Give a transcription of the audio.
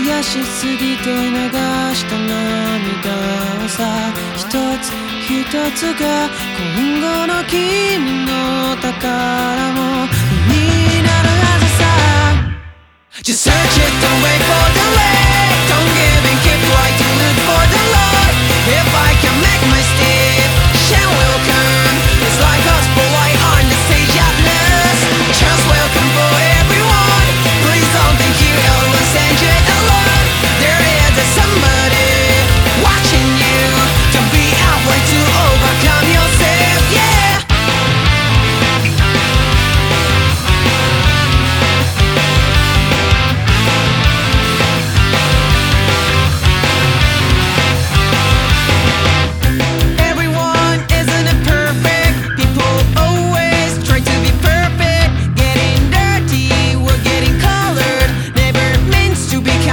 悔しすぎて流した涙をさ一つ一つが今後の君の宝物になるはずさ Just search it, don't wait for the